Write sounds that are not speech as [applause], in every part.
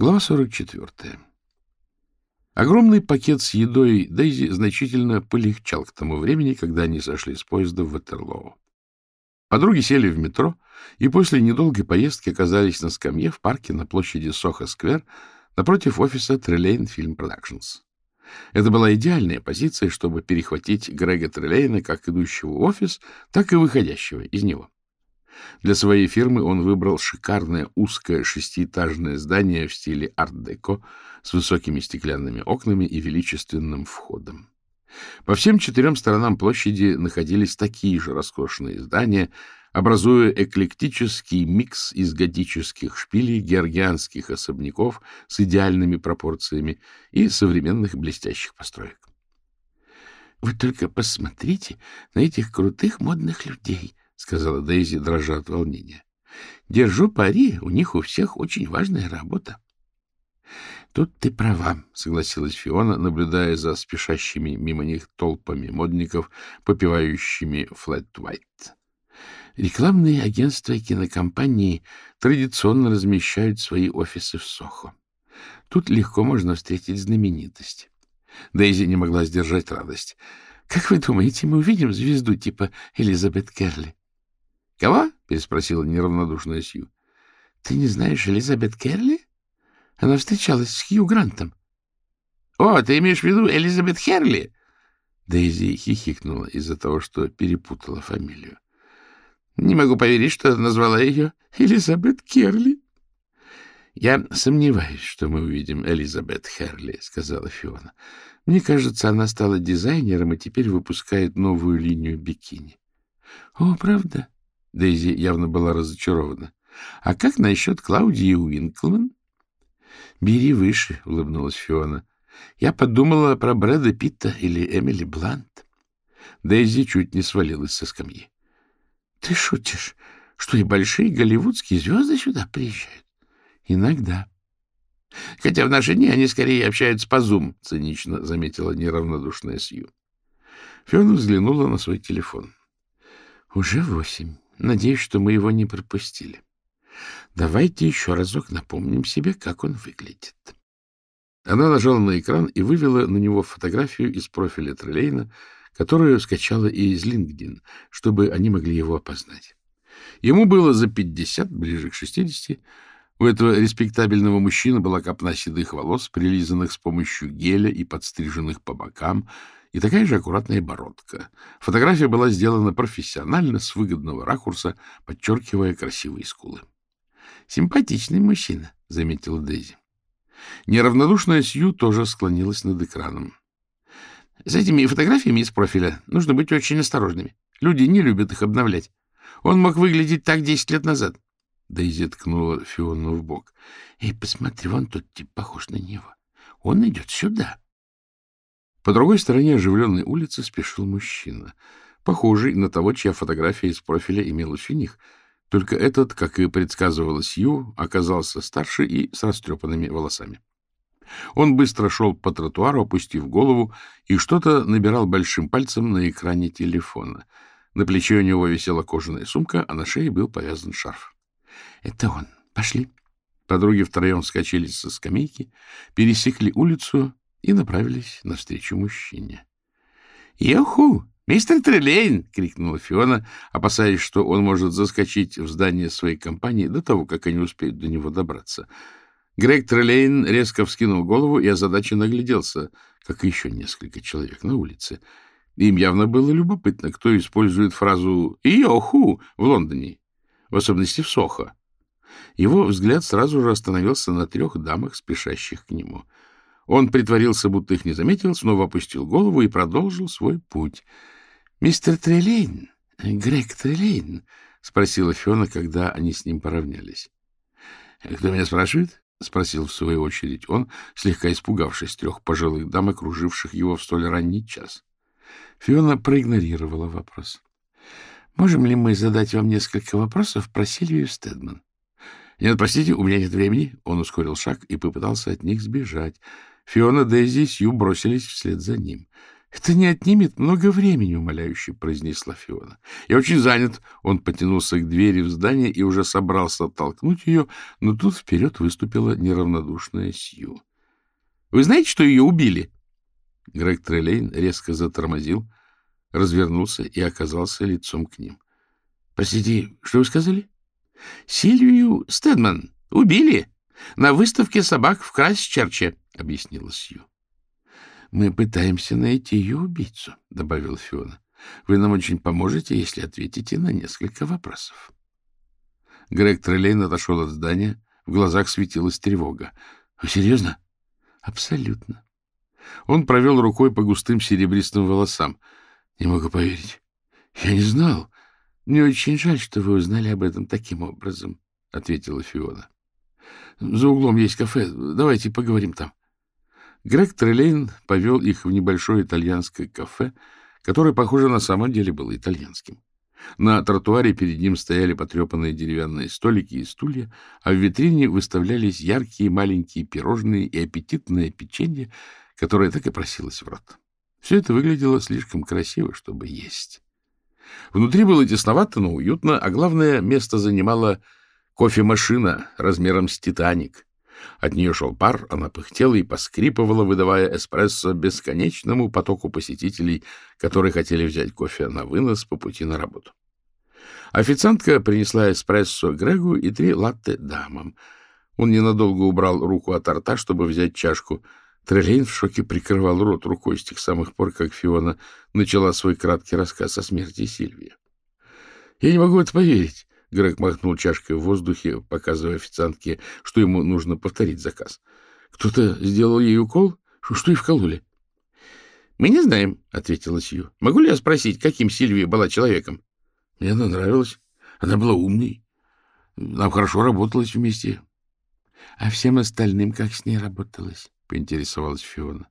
Глава 44. Огромный пакет с едой Дейзи значительно полегчал к тому времени, когда они сошли с поезда в Ватерлоу. Подруги сели в метро и после недолгой поездки оказались на скамье в парке на площади Сохо-сквер напротив офиса Трелейн Film Productions. Это была идеальная позиция, чтобы перехватить Грега Трелейна как идущего в офис, так и выходящего из него. Для своей фирмы он выбрал шикарное узкое шестиэтажное здание в стиле арт-деко с высокими стеклянными окнами и величественным входом. По всем четырем сторонам площади находились такие же роскошные здания, образуя эклектический микс из готических шпилей, георгианских особняков с идеальными пропорциями и современных блестящих построек. — Вы только посмотрите на этих крутых модных людей, — сказала Дейзи, дрожа от волнения. — Держу пари, у них у всех очень важная работа. — Тут ты права, — согласилась Фиона, наблюдая за спешащими мимо них толпами модников, попивающими флэт white. Рекламные агентства и кинокомпании традиционно размещают свои офисы в Сохо. Тут легко можно встретить знаменитость. Дейзи не могла сдержать радость. — Как вы думаете, мы увидим звезду типа Элизабет Керли? Кого? — переспросила неравнодушная Сью. — Ты не знаешь Элизабет Керли? Она встречалась с Хью Грантом. — О, ты имеешь в виду Элизабет Херли? Дейзи хихикнула из-за того, что перепутала фамилию. — Не могу поверить, что назвала ее Элизабет Керли. — Я сомневаюсь, что мы увидим Элизабет Херли, — сказала Фиона. — Мне кажется, она стала дизайнером и теперь выпускает новую линию бикини. — О, правда? — Дейзи явно была разочарована. — А как насчет Клаудии Уинклман? — Бери выше, — улыбнулась Фиона. — Я подумала про Брэда Питта или Эмили Блант. Дейзи чуть не свалилась со скамьи. — Ты шутишь, что и большие голливудские звезды сюда приезжают? — Иногда. — Хотя в наши дни они скорее общаются по Zoom, — цинично заметила неравнодушная Сью. Фиона взглянула на свой телефон. — Уже восемь. Надеюсь, что мы его не пропустили. Давайте еще разок напомним себе, как он выглядит. Она нажала на экран и вывела на него фотографию из профиля Трелейна, которую скачала из LinkedIn, чтобы они могли его опознать. Ему было за пятьдесят, ближе к шестидесяти. У этого респектабельного мужчины была копна седых волос, прилизанных с помощью геля и подстриженных по бокам, и такая же аккуратная бородка. Фотография была сделана профессионально, с выгодного ракурса, подчеркивая красивые скулы. — Симпатичный мужчина, — заметила Дейзи. Неравнодушная Сью тоже склонилась над экраном. — С этими фотографиями из профиля нужно быть очень осторожными. Люди не любят их обновлять. Он мог выглядеть так десять лет назад. Дейзи ткнула Фиону в бок. — Эй, посмотри, вон тот тип похож на него. Он идет сюда. По другой стороне оживленной улицы спешил мужчина, похожий на того, чья фотография из профиля имелась у них. Только этот, как и предсказывала Сью, оказался старше и с растрепанными волосами. Он быстро шел по тротуару, опустив голову, и что-то набирал большим пальцем на экране телефона. На плече у него висела кожаная сумка, а на шее был повязан шарф. — Это он. Пошли. Подруги втроем вскочили со скамейки, пересекли улицу и направились навстречу мужчине. «Йоху! Мистер Трелейн!» — крикнула Фиона, опасаясь, что он может заскочить в здание своей компании до того, как они успеют до него добраться. Грег Трелейн резко вскинул голову и озадаченно нагляделся, как еще несколько человек на улице. Им явно было любопытно, кто использует фразу «Йоху» в Лондоне, в особенности в Сохо. Его взгляд сразу же остановился на трех дамах, спешащих к нему — он притворился, будто их не заметил, снова опустил голову и продолжил свой путь. — Мистер Трелейн, Грег Трелейн? — спросила Фиона, когда они с ним поравнялись. — Кто меня спрашивает? — спросил в свою очередь он, слегка испугавшись трех пожилых дам, окруживших его в столь ранний час. Фиона проигнорировала вопрос. — Можем ли мы задать вам несколько вопросов про Сильвию Стедман? — Нет, простите, у меня нет времени. Он ускорил шаг и попытался от них сбежать. Фиона, Дейзи и Сью бросились вслед за ним. — Это не отнимет много времени, — умоляюще произнесла Фиона. — Я очень занят. Он потянулся к двери в здание и уже собрался оттолкнуть ее, но тут вперед выступила неравнодушная Сью. — Вы знаете, что ее убили? Грег Трелейн резко затормозил, развернулся и оказался лицом к ним. — Простите, что вы сказали? — Сильвию Стедман убили на выставке собак в Крайсчерче, — объяснила Сью. — Мы пытаемся найти ее убийцу, — добавил Фиона. — Вы нам очень поможете, если ответите на несколько вопросов. Грег Трелейн отошел от здания. В глазах светилась тревога. — Вы серьезно? — Абсолютно. Он провел рукой по густым серебристым волосам. — Не могу поверить. Я не знал. Мне очень жаль, что вы узнали об этом таким образом, — ответила Фиона. — За углом есть кафе. Давайте поговорим там. Грег Трелейн повел их в небольшое итальянское кафе, которое, похоже, на самом деле было итальянским. На тротуаре перед ним стояли потрепанные деревянные столики и стулья, а в витрине выставлялись яркие маленькие пирожные и аппетитное печенье, которое так и просилось в рот. Все это выглядело слишком красиво, чтобы есть. Внутри было тесновато, но уютно, а главное, место занимала кофемашина размером с «Титаник». От нее шел пар, она пыхтела и поскрипывала, выдавая эспрессо бесконечному потоку посетителей, которые хотели взять кофе на вынос по пути на работу. Официантка принесла эспрессо Грегу и три латте дамам. Он ненадолго убрал руку от рта, чтобы взять чашку. Трелейн в шоке прикрывал рот рукой с тех самых пор, как Фиона начала свой краткий рассказ о смерти Сильвии. — Я не могу это поверить. Грег махнул чашкой в воздухе, показывая официантке, что ему нужно повторить заказ. — Кто-то сделал ей укол? Что и вкололи? — Мы не знаем, — ответила Сью. — Могу ли я спросить, каким Сильвия была человеком? — Мне она нравилась. Она была умной. Нам хорошо работалось вместе. — А всем остальным как с ней работалось? — поинтересовалась Фиона.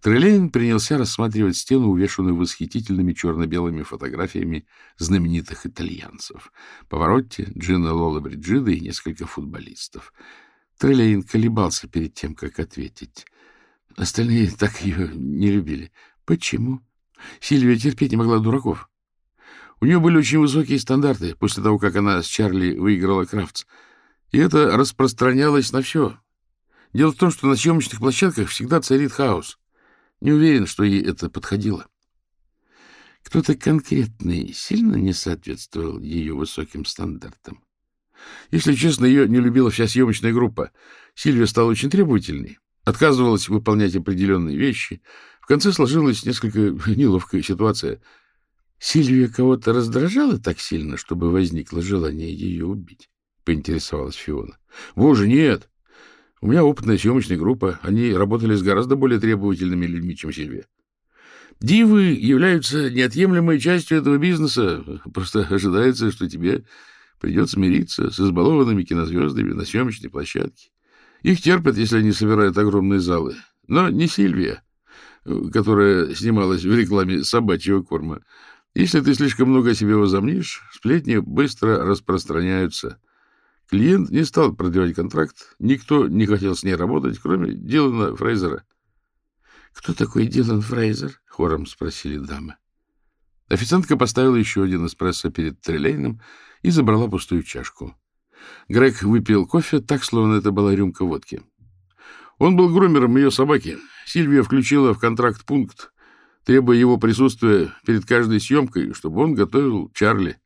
Трелейн принялся рассматривать стену, увешанную восхитительными черно-белыми фотографиями знаменитых итальянцев. Поворотти, Джина Лола Бриджида и несколько футболистов. Трелейн колебался перед тем, как ответить. Остальные так ее не любили. Почему? Сильвия терпеть не могла дураков. У нее были очень высокие стандарты после того, как она с Чарли выиграла Крафтс. И это распространялось на все. Дело в том, что на съемочных площадках всегда царит хаос. Не уверен, что ей это подходило. Кто-то конкретный сильно не соответствовал ее высоким стандартам. Если честно, ее не любила вся съемочная группа. Сильвия стала очень требовательной, отказывалась выполнять определенные вещи. В конце сложилась несколько [laughs] неловкая ситуация. Сильвия кого-то раздражала так сильно, чтобы возникло желание ее убить, — поинтересовалась Фиона. — Боже, нет! У меня опытная съемочная группа. Они работали с гораздо более требовательными людьми, чем Сильвия. Дивы являются неотъемлемой частью этого бизнеса. Просто ожидается, что тебе придется мириться с избалованными кинозвездами на съемочной площадке. Их терпят, если они собирают огромные залы. Но не Сильвия, которая снималась в рекламе собачьего корма. Если ты слишком много о себе возомнишь, сплетни быстро распространяются. Клиент не стал продлевать контракт, никто не хотел с ней работать, кроме Дилана Фрейзера. — Кто такой Дилан Фрейзер? — хором спросили дамы. Официантка поставила еще один эспрессо перед Трелейном и забрала пустую чашку. Грег выпил кофе так, словно это была рюмка водки. Он был грумером ее собаки. Сильвия включила в контракт пункт, требуя его присутствия перед каждой съемкой, чтобы он готовил Чарли.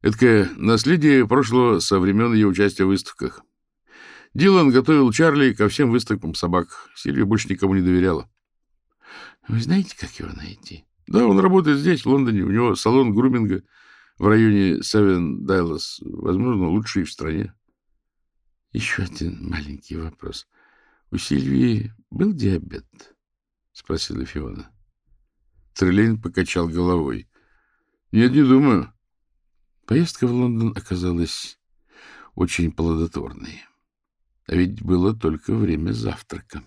Эдакое наследие прошлого со времен ее участия в выставках. Дилан готовил Чарли ко всем выставкам собак. Сильвия больше никому не доверяла. — Вы знаете, как его найти? — Да, он работает здесь, в Лондоне. У него салон груминга в районе Севен Дайлас. Возможно, лучший в стране. — Еще один маленький вопрос. У Сильвии был диабет? — спросила Фиона. Трелейн покачал головой. — Нет, не думаю. Поездка в Лондон оказалась очень плодотворной. А ведь было только время завтрака.